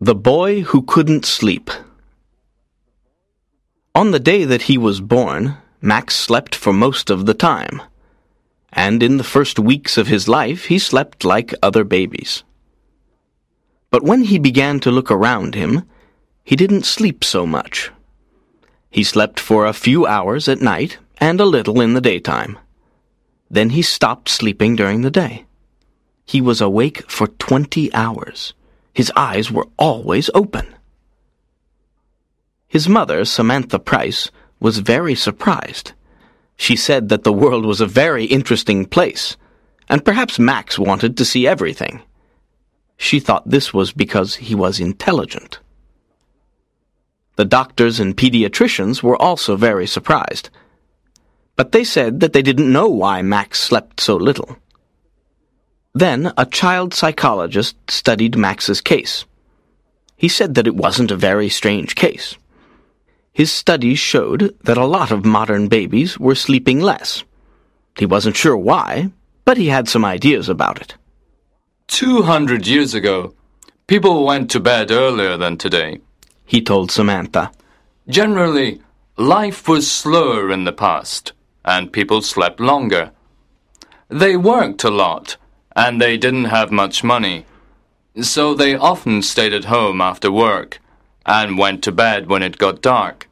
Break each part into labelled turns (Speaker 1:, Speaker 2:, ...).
Speaker 1: The Boy Who Couldn't Sleep On the day that he was born, Max slept for most of the time. And in the first weeks of his life, he slept like other babies. But when he began to look around him, he didn't sleep so much. He slept for a few hours at night and a little in the daytime. Then he stopped sleeping during the day. He was awake for twenty hours. His eyes were always open. His mother, Samantha Price, was very surprised. She said that the world was a very interesting place, and perhaps Max wanted to see everything. She thought this was because he was intelligent. The doctors and pediatricians were also very surprised, but they said that they didn't know why Max slept so little. Then a child psychologist studied Max's case. He said that it wasn't a very strange case. His studies showed that a lot of modern babies were sleeping less. He wasn't sure why, but he had some ideas about it.
Speaker 2: Two hundred years ago, people went to bed earlier than today,
Speaker 1: he told Samantha.
Speaker 2: Generally, life was slower in the past, and people slept longer. They worked a lot and they didn't have much money. So they often stayed at home after work and went to bed when it got dark.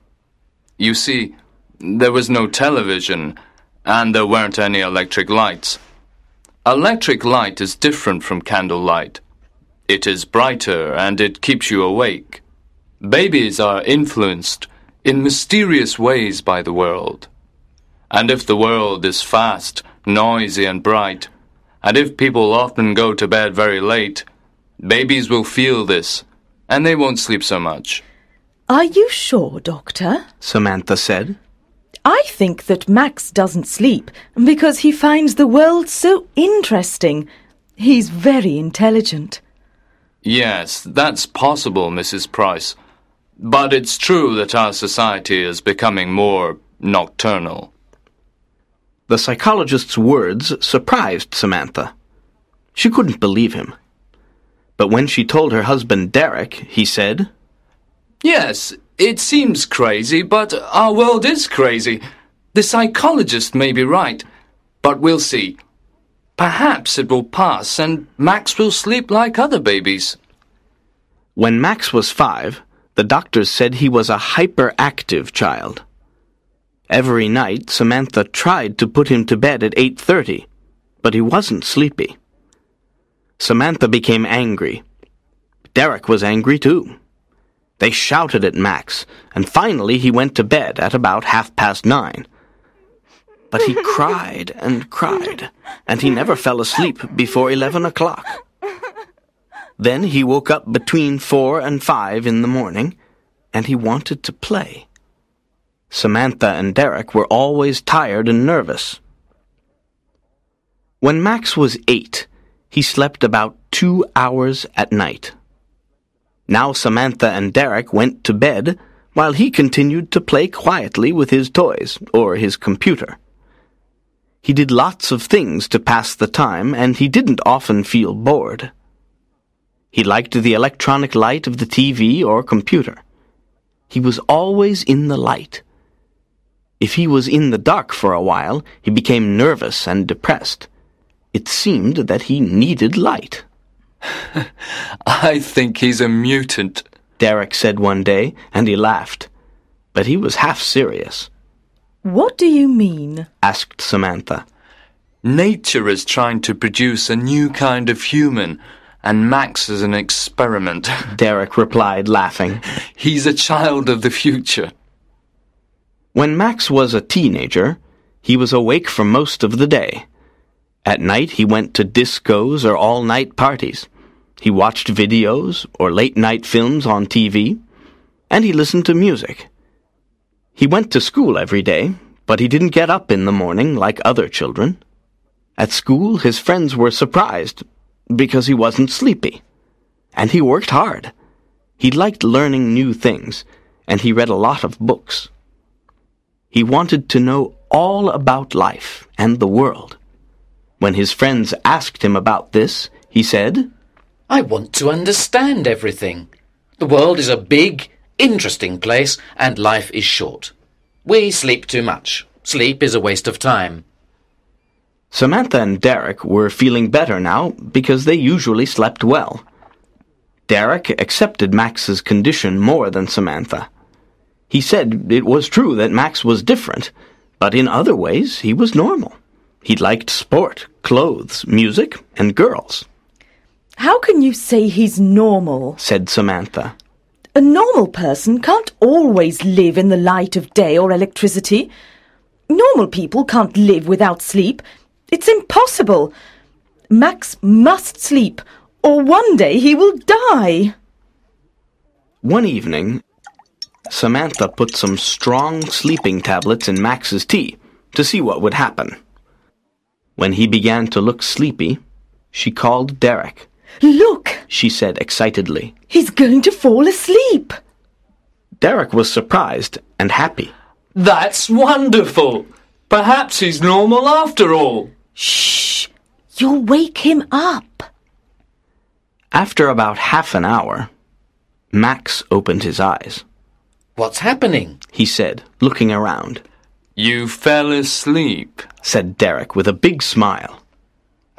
Speaker 2: You see, there was no television and there weren't any electric lights. Electric light is different from candlelight. It is brighter and it keeps you awake. Babies are influenced in mysterious ways by the world. And if the world is fast, noisy, and bright, and if people often go to bed very late, babies will feel this, and they won't sleep so much.
Speaker 3: Are you sure, Doctor?
Speaker 1: Samantha said.
Speaker 3: I think that Max doesn't sleep because he finds the world so interesting. He's very intelligent.
Speaker 2: Yes, that's possible, Mrs. Price. But it's true that our society is becoming more nocturnal.
Speaker 1: The psychologist's words surprised Samantha. She couldn't believe him. But when she told her husband Derek, he said,
Speaker 2: Yes, it seems crazy, but our world is crazy. The psychologist may be right, but we'll see. Perhaps it will pass and Max will sleep like other babies.
Speaker 1: When Max was five, the doctors said he was a hyperactive child. Every night, Samantha tried to put him to bed at 8.30, but he wasn't sleepy. Samantha became angry. Derek was angry too. They shouted at Max, and finally he went to bed at about half past nine. But he cried and cried, and he never fell asleep before eleven o'clock. Then he woke up between four and five in the morning, and he wanted to play. Samantha and Derek were always tired and nervous. When Max was eight, he slept about two hours at night. Now Samantha and Derek went to bed while he continued to play quietly with his toys or his computer. He did lots of things to pass the time, and he didn't often feel bored. He liked the electronic light of the TV or computer. He was always in the light. If he was in the dark for a while, he became nervous and depressed. It seemed that he needed light.
Speaker 2: I think he's a mutant,
Speaker 1: Derek said one day, and he laughed. But he was half serious.
Speaker 3: What do you mean?
Speaker 1: asked Samantha.
Speaker 2: Nature is trying to produce a new kind of human, and Max is an experiment.
Speaker 1: Derek replied, laughing.
Speaker 2: He's a child of the future.
Speaker 1: When Max was a teenager, he was awake for most of the day. At night, he went to discos or all night parties. He watched videos or late night films on TV, and he listened to music. He went to school every day, but he didn't get up in the morning like other children. At school, his friends were surprised because he wasn't sleepy. And he worked hard. He liked learning new things, and he read a lot of books. He wanted to know all about life and the world. When his friends asked him about this, he said,
Speaker 4: I want to understand everything. The world is a big, interesting place, and life is short. We sleep too much. Sleep is a waste of time.
Speaker 1: Samantha and Derek were feeling better now because they usually slept well. Derek accepted Max's condition more than Samantha. He said it was true that Max was different, but in other ways he was normal. He liked sport, clothes, music, and girls,
Speaker 3: How can you say he's normal?
Speaker 1: said Samantha.
Speaker 3: A normal person can't always live in the light of day or electricity. Normal people can't live without sleep. It's impossible. Max must sleep, or one day he will die.
Speaker 1: One evening, Samantha put some strong sleeping tablets in Max's tea to see what would happen. When he began to look sleepy, she called Derek.
Speaker 3: Look,
Speaker 1: She said excitedly.
Speaker 3: he's going to fall asleep.
Speaker 1: Derek was surprised and happy.
Speaker 2: That's wonderful. Perhaps he's normal after all.
Speaker 3: Shh, you'll wake him up.
Speaker 1: After about half an hour, Max opened his eyes.
Speaker 4: What's happening?
Speaker 1: He said, looking around.
Speaker 2: You fell asleep.
Speaker 1: Said Derek with a big smile.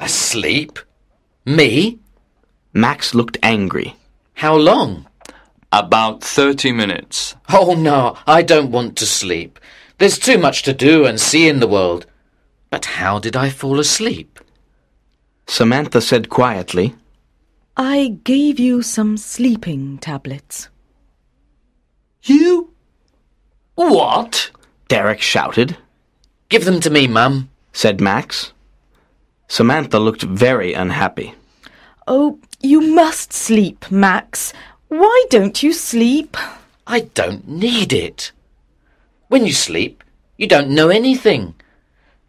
Speaker 4: Asleep? Me?
Speaker 1: Max looked angry.
Speaker 4: How long?
Speaker 2: About 30 minutes.
Speaker 4: Oh no, I don't want to sleep. There's too much to do and see in the world. But how did I fall asleep?
Speaker 1: Samantha said quietly,
Speaker 3: I gave you some sleeping tablets.
Speaker 2: You? What?
Speaker 1: Derek shouted,
Speaker 4: Give them to me, Mum.
Speaker 1: said Max. Samantha looked very unhappy.
Speaker 3: Oh, you must sleep, Max. Why don't you sleep?
Speaker 4: I don't need it. When you sleep, you don't know anything.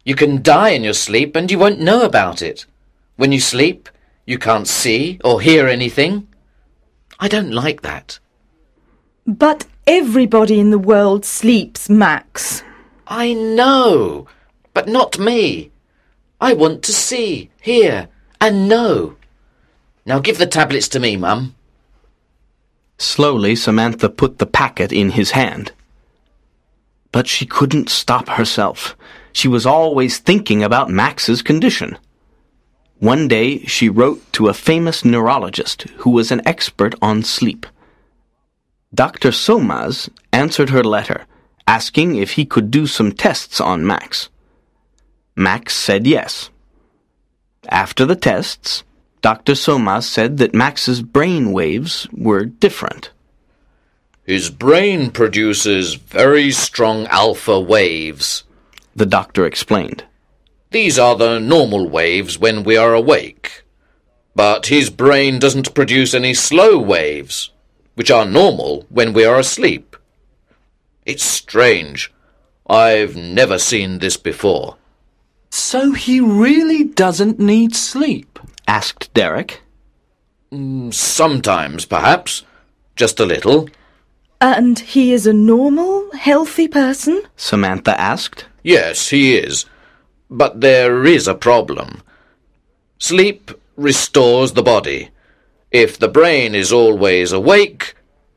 Speaker 4: You can die in your sleep and you won't know about it. When you sleep, you can't see or hear anything. I don't like that.
Speaker 3: But everybody in the world sleeps, Max.
Speaker 4: I know, but not me. I want to see, hear, and know. Now give the tablets to me, Mum.
Speaker 1: Slowly, Samantha put the packet in his hand. But she couldn't stop herself. She was always thinking about Max's condition. One day, she wrote to a famous neurologist who was an expert on sleep. Dr. Somas answered her letter, asking if he could do some tests on Max. Max said yes. After the tests, Dr. Somas said that Max's brain waves were different.
Speaker 4: His brain produces very strong alpha waves.
Speaker 1: The doctor explained.
Speaker 4: These are the normal waves when we are awake. But his brain doesn't produce any slow waves, which are normal when we are asleep. It's strange. I've never seen this before.
Speaker 2: So he really doesn't need sleep.
Speaker 1: Asked Derek.
Speaker 4: Mm, sometimes, perhaps. Just a little.
Speaker 3: And he is a normal, healthy person?
Speaker 1: Samantha asked.
Speaker 4: Yes, he is. But there is a problem. Sleep restores the body. If the brain is always awake,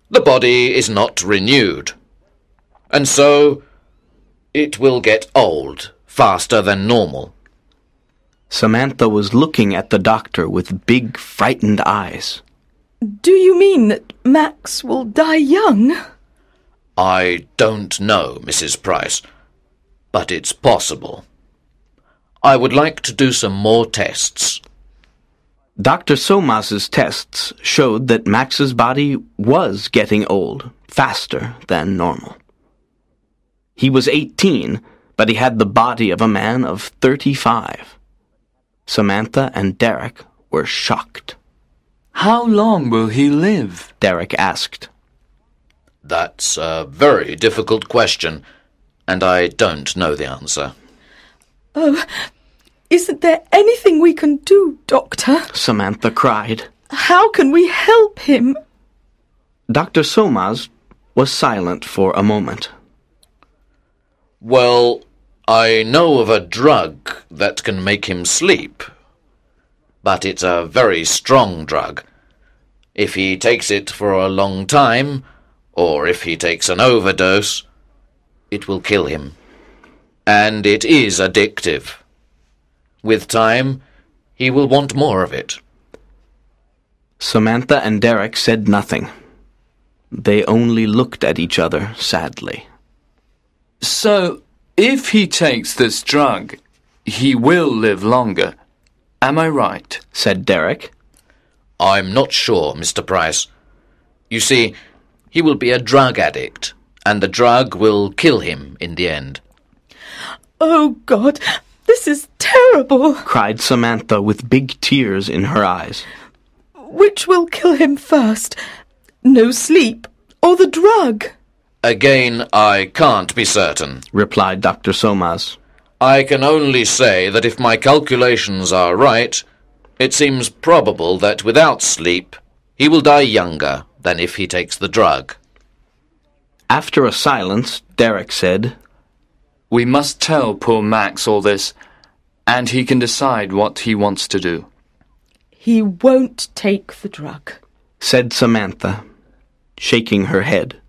Speaker 4: the body is not renewed. And so, it will get old faster than normal.
Speaker 1: Samantha was looking at the doctor with big, frightened eyes.
Speaker 3: Do you mean that Max will die young?
Speaker 4: I don't know, Mrs. Price, but it's possible. I would like to do some more tests.
Speaker 1: Dr. Somas's tests showed that Max's body was getting old faster than normal. He was 18, but he had the body of a man of 35. Samantha and Derek were shocked.
Speaker 2: How long will he live?
Speaker 1: Derek asked.
Speaker 4: That's a very difficult question, and I don't know the answer.
Speaker 3: Oh, isn't there anything we can do, Doctor?
Speaker 1: Samantha cried.
Speaker 3: How can we help him?
Speaker 1: Dr. Somas was silent for a moment.
Speaker 4: Well, I know of a drug that can make him sleep. But it's a very strong drug. If he takes it for a long time, or if he takes an overdose, it will kill him. And it is addictive. With time, he will want more of it.
Speaker 1: Samantha and Derek said nothing. They only looked at each other sadly.
Speaker 2: So, if he takes this drug, he will live longer. Am I right?
Speaker 1: said Derek.
Speaker 4: I'm not sure, Mr. Price. You see, he will be a drug addict, and the drug will kill him in the end.
Speaker 3: Oh, God, this is terrible.
Speaker 1: cried Samantha with big tears in her eyes.
Speaker 3: Which will kill him first? No sleep or the drug?
Speaker 4: Again, I can't be certain.
Speaker 1: replied Dr. Somas.
Speaker 4: I can only say that if my calculations are right, it seems probable that without sleep, he will die younger than if he takes the drug.
Speaker 1: After a silence, Derek said,
Speaker 2: We must tell poor Max all this, and he can decide what he wants to do.
Speaker 3: He won't take the drug.
Speaker 1: said Samantha, shaking her head.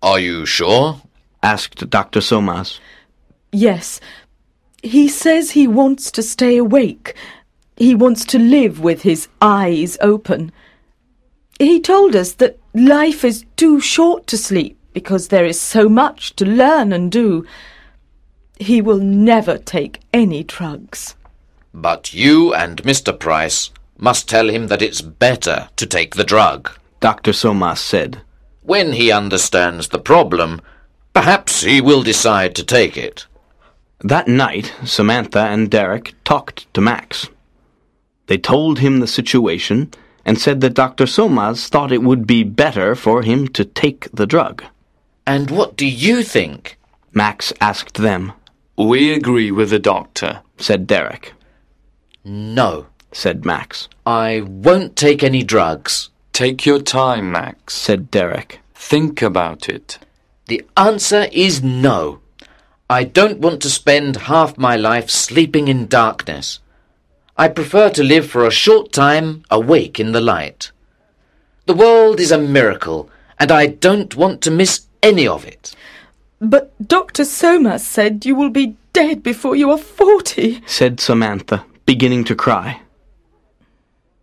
Speaker 4: Are you sure?
Speaker 1: Asked Dr. Somas.
Speaker 3: Yes. He says he wants to stay awake. He wants to live with his eyes open. He told us that life is too short to sleep because there is so much to learn and do. He will never take any drugs.
Speaker 4: But you and Mr. Price must tell him that it's better to take the drug.
Speaker 1: Dr. Somas said.
Speaker 4: When he understands the problem, perhaps he will decide to take it.
Speaker 1: That night, Samantha and Derek talked to Max. They told him the situation and said that Dr. Somas thought it would be better for him to take the drug.
Speaker 4: And what do you think?
Speaker 1: Max asked them.
Speaker 2: We agree with the doctor.
Speaker 1: Said Derek.
Speaker 4: No,
Speaker 1: Said Max.
Speaker 4: I won't take any drugs.
Speaker 2: Take your time, Max.
Speaker 1: Said Derek.
Speaker 2: Think about it.
Speaker 4: The answer is no. I don't want to spend half my life sleeping in darkness. I prefer to live for a short time awake in the light. The world is a miracle, and I don't want to miss any of it.
Speaker 3: But Dr. Somas said you will be dead before you are forty.
Speaker 1: Said Samantha, beginning to cry.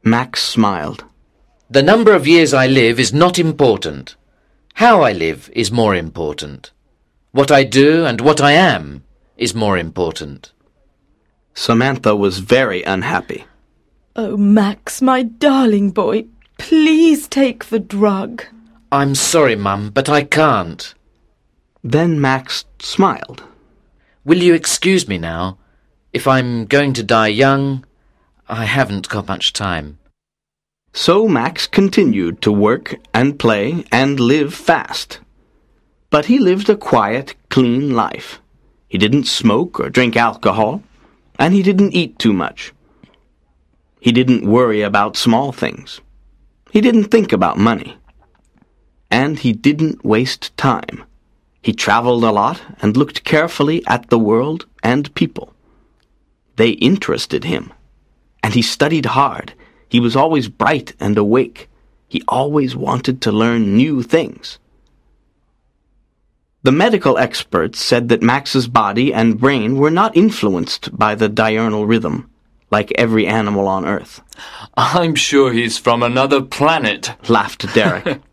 Speaker 1: Max smiled.
Speaker 4: The number of years I live is not important. How I live is more important. What I do and what I am is more important.
Speaker 1: Samantha was very unhappy.
Speaker 3: Oh, Max, my darling boy, please take the drug.
Speaker 4: I'm sorry, Mum, but I can't.
Speaker 1: Then Max smiled.
Speaker 4: Will you excuse me now? If I'm going to die young, I haven't got much time.
Speaker 1: So Max continued to work and play and live fast. But he lived a quiet, clean life. He didn't smoke or drink alcohol, and he didn't eat too much. He didn't worry about small things. He didn't think about money. And he didn't waste time. He traveled a lot and looked carefully at the world and people. They interested him. And he studied hard. He was always bright and awake. He always wanted to learn new things. The medical experts said that Max's body and brain were not influenced by the diurnal rhythm, like every animal on Earth.
Speaker 2: I'm sure he's from another planet.
Speaker 1: Laughed Derek.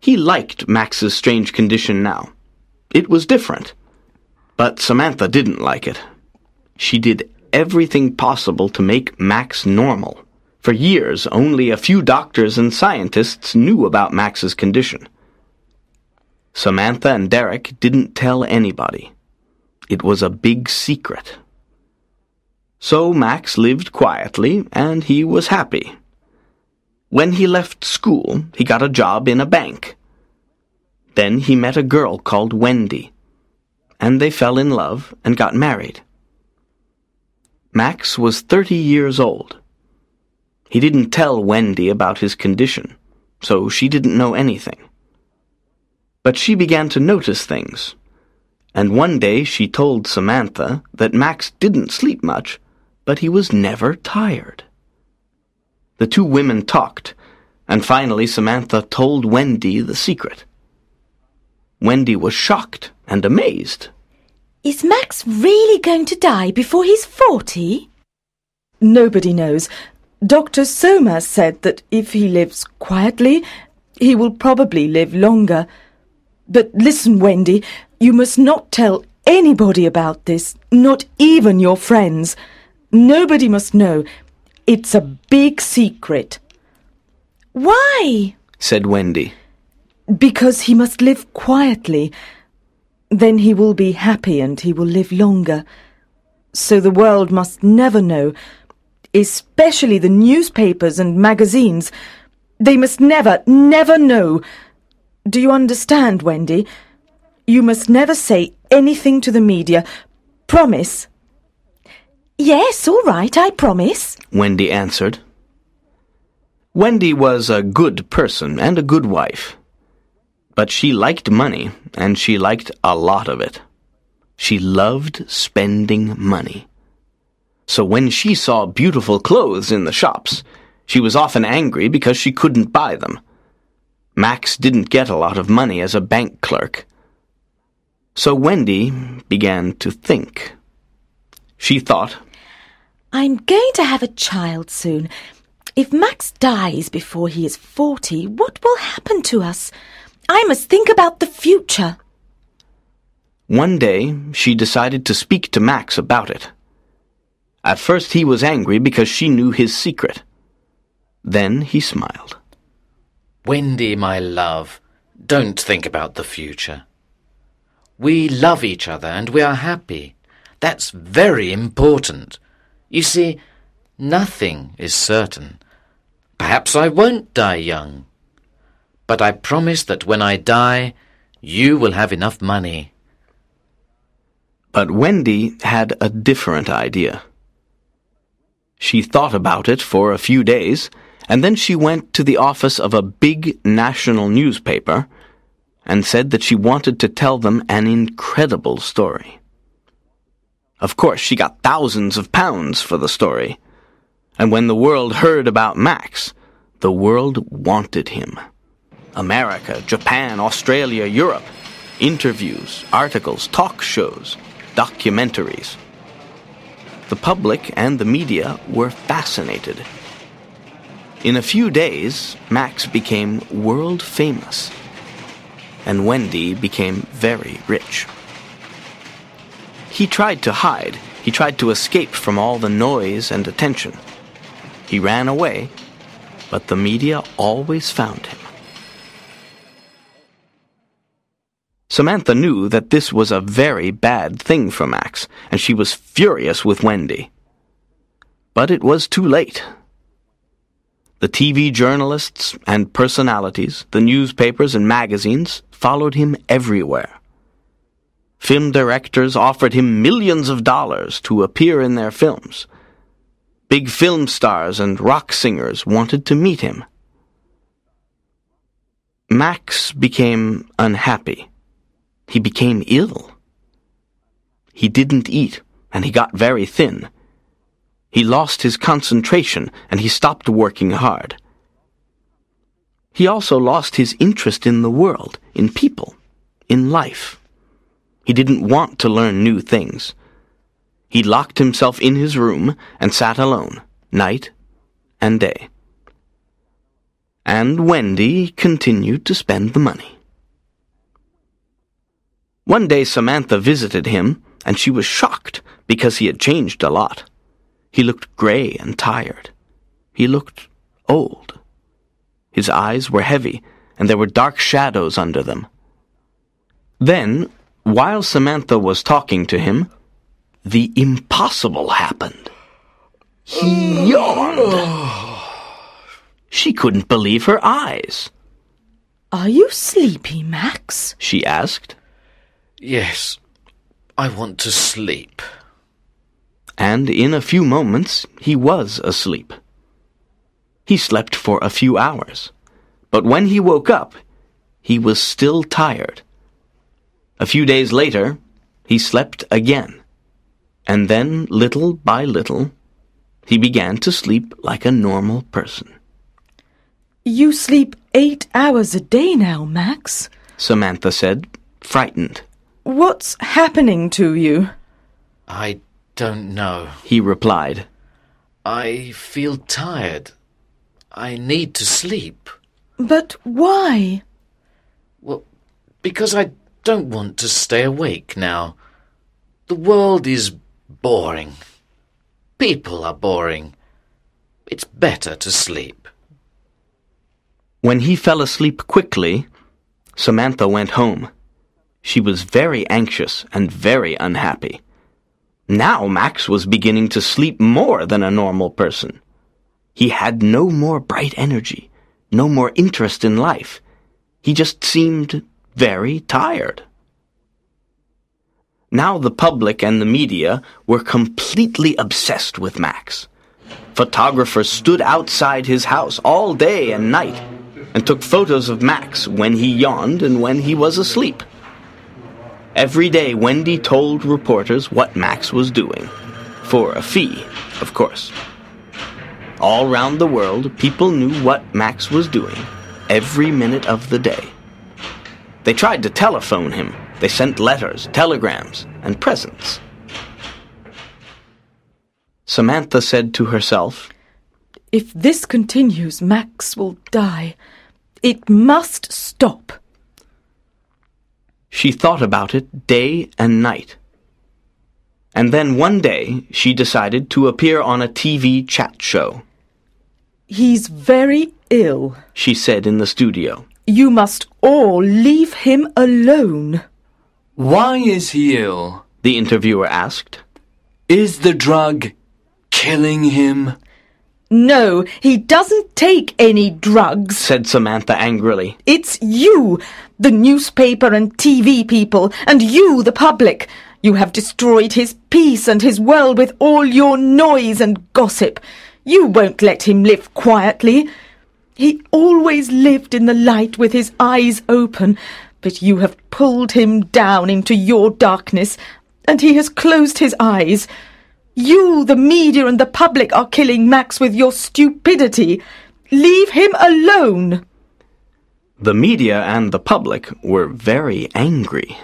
Speaker 1: he liked Max's strange condition now. It was different. But Samantha didn't like it. She did everything possible to make Max normal. For years, only a few doctors and scientists knew about Max's condition. Samantha and Derek didn't tell anybody. It was a big secret. So Max lived quietly, and he was happy. When he left school, he got a job in a bank. Then he met a girl called Wendy, and they fell in love and got married. Max was thirty years old. He didn't tell Wendy about his condition, so she didn't know anything. But she began to notice things, and one day she told Samantha that Max didn't sleep much, but he was never tired. The two women talked, And finally, Samantha told Wendy the secret. Wendy was shocked and amazed.
Speaker 3: Is Max really going to die before he's 40? Nobody knows. Dr. Somas said that if he lives quietly, he will probably live longer. But listen, Wendy, you must not tell anybody about this, not even your friends. Nobody must know. It's a big secret. Why?
Speaker 1: said Wendy.
Speaker 3: Because he must live quietly. Then he will be happy and he will live longer. So the world must never know, especially the newspapers and magazines. They must never, never know. Do you understand, Wendy? You must never say anything to the media. Promise. Yes, all right, I promise.
Speaker 1: Wendy answered. Wendy was a good person and a good wife. But she liked money, and she liked a lot of it. She loved spending money. So when she saw beautiful clothes in the shops, she was often angry because she couldn't buy them. Max didn't get a lot of money as a bank clerk. So Wendy began to think. She thought,
Speaker 3: I'm going to have a child soon. If Max dies before he is 40, what will happen to us? I must think about the future.
Speaker 1: One day, she decided to speak to Max about it. At first, he was angry because she knew his secret. Then he smiled.
Speaker 4: Wendy, my love, don't think about the future. We love each other and we are happy. That's very important. You see, nothing is certain. Perhaps I won't die young. But I promise that when I die, you will have enough money.
Speaker 1: But Wendy had a different idea. She thought about it for a few days, and then she went to the office of a big national newspaper and said that she wanted to tell them an incredible story. Of course, she got thousands of pounds for the story. And when the world heard about Max, the world wanted him. America, Japan, Australia, Europe. Interviews, articles, talk shows, documentaries. The public and the media were fascinated. In a few days, Max became world famous, and Wendy became very rich. He tried to hide, he tried to escape from all the noise and attention. He ran away, but the media always found him. Samantha knew that this was a very bad thing for Max, and she was furious with Wendy. But it was too late. The TV journalists and personalities, the newspapers and magazines followed him everywhere. Film directors offered him millions of dollars to appear in their films. Big film stars and rock singers wanted to meet him. Max became unhappy. He became ill. He didn't eat, and he got very thin. He lost his concentration, and he stopped working hard. He also lost his interest in the world, in people, in life. He didn't want to learn new things. He locked himself in his room and sat alone, night and day. And Wendy continued to spend the money. One day Samantha visited him, and she was shocked because he had changed a lot. He looked gray and tired. He looked old. His eyes were heavy, and there were dark shadows under them. Then, while Samantha was talking to him, the impossible happened. He yawned. She couldn't believe her eyes.
Speaker 3: Are you sleepy, Max?
Speaker 1: She asked.
Speaker 4: Yes, I want to sleep.
Speaker 1: And in a few moments he was asleep. He slept for a few hours, but when he woke up, he was still tired. A few days later, he slept again, and then, little by little, he began to sleep like a normal person.
Speaker 3: You sleep eight hours a day now, Max.
Speaker 1: Samantha said, frightened.
Speaker 3: What's happening to you?
Speaker 4: I don't know.
Speaker 1: He replied.
Speaker 4: I feel tired. I need to sleep.
Speaker 3: But why?
Speaker 4: Well, because I don't want to stay awake now. The world is boring. People are boring. It's better to sleep.
Speaker 1: When he fell asleep quickly, Samantha went home. She was very anxious and very unhappy. Now Max was beginning to sleep more than a normal person. He had no more bright energy, no more interest in life. He just seemed very tired. Now the public and the media were completely obsessed with Max. Photographers stood outside his house all day and night and took photos of Max when he yawned and when he was asleep. Every day, Wendy told reporters what Max was doing. For a fee, of course. All round the world, people knew what Max was doing every minute of the day. They tried to telephone him. They sent letters, telegrams, and presents. Samantha said to herself,
Speaker 3: If this continues, Max will die. It must stop.
Speaker 1: She thought about it day and night. And then one day she decided to appear on a TV chat show.
Speaker 3: He's very ill.
Speaker 1: She said in the studio.
Speaker 3: You must all leave him alone.
Speaker 2: Why is he ill?
Speaker 1: The interviewer asked.
Speaker 2: Is the drug killing him?
Speaker 3: No, he doesn't take any drugs.
Speaker 1: Said Samantha angrily.
Speaker 3: It's you, the newspaper and TV people, and you, the public. You have destroyed his peace and his world with all your noise and gossip. You won't let him live quietly. He always lived in the light with his eyes open, but you have pulled him down into your darkness, and he has closed his eyes. You, the media and the public, are killing Max with your stupidity. Leave him alone.
Speaker 1: The media and the public were very angry.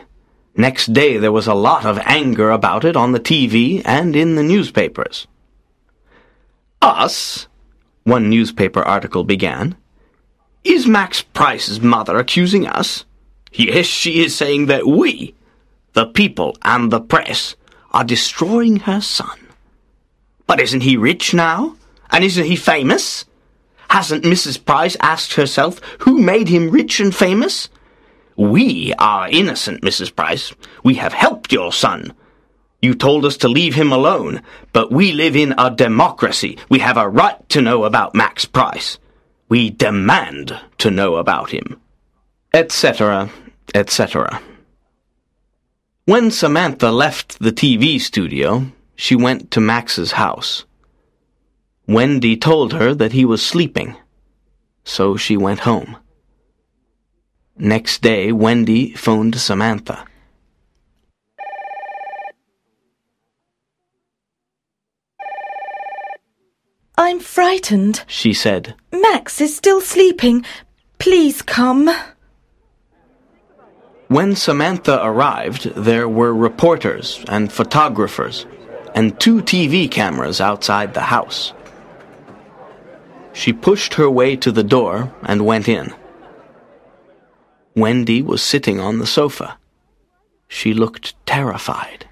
Speaker 1: Next day there was a lot of anger about it on the TV and in the newspapers. Us, one newspaper article began, is Max Price's mother accusing us? Yes, she is saying that we, the people and the press, are destroying her son. But isn't he rich now? And isn't he famous? Hasn't Mrs. Price asked herself who made him rich and famous? We are innocent, Mrs. Price. We have helped your son. You told us to leave him alone, but we live in a democracy. We have a right to know about Max Price. We demand to know about him. Etc., etc. When Samantha left the TV studio, she went to Max's house. Wendy told her that he was sleeping, so she went home. Next day, Wendy phoned Samantha.
Speaker 3: I'm frightened.
Speaker 1: She said,
Speaker 3: Max is still sleeping. Please come.
Speaker 1: When Samantha arrived, there were reporters and photographers and two TV cameras outside the house. She pushed her way to the door and went in. Wendy was sitting on the sofa. She looked terrified.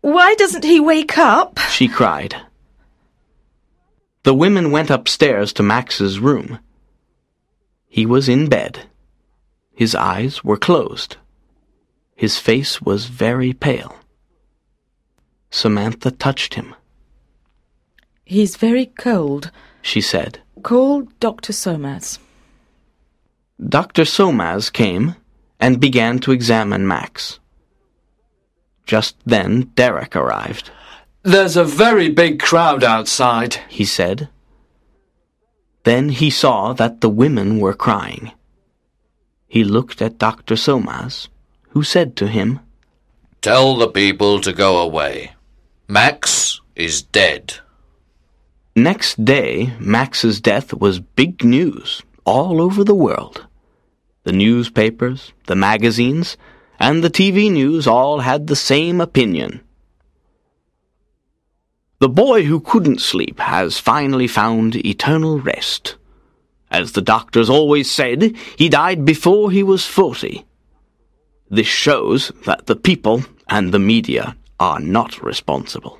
Speaker 3: Why doesn't he wake up?
Speaker 1: She cried. The women went upstairs to Max's room. He was in bed. His eyes were closed. His face was very pale. Samantha touched him.
Speaker 3: He's very cold.
Speaker 1: She said.
Speaker 3: Call Dr. Somas.
Speaker 1: Dr. Somas came and began to examine Max. Just then, Derek arrived.
Speaker 2: There's a very big crowd outside,
Speaker 1: he said. Then he saw that the women were crying. He looked at Dr. Somas, who said to him,
Speaker 4: Tell the people to go away. Max is dead.
Speaker 1: Next day, Max's death was big news all over the world. The newspapers, the magazines, and the TV news all had the same opinion. The boy who couldn't sleep has finally found eternal rest. As the doctors always said, he died before he was forty. This shows that the people and the media are not responsible.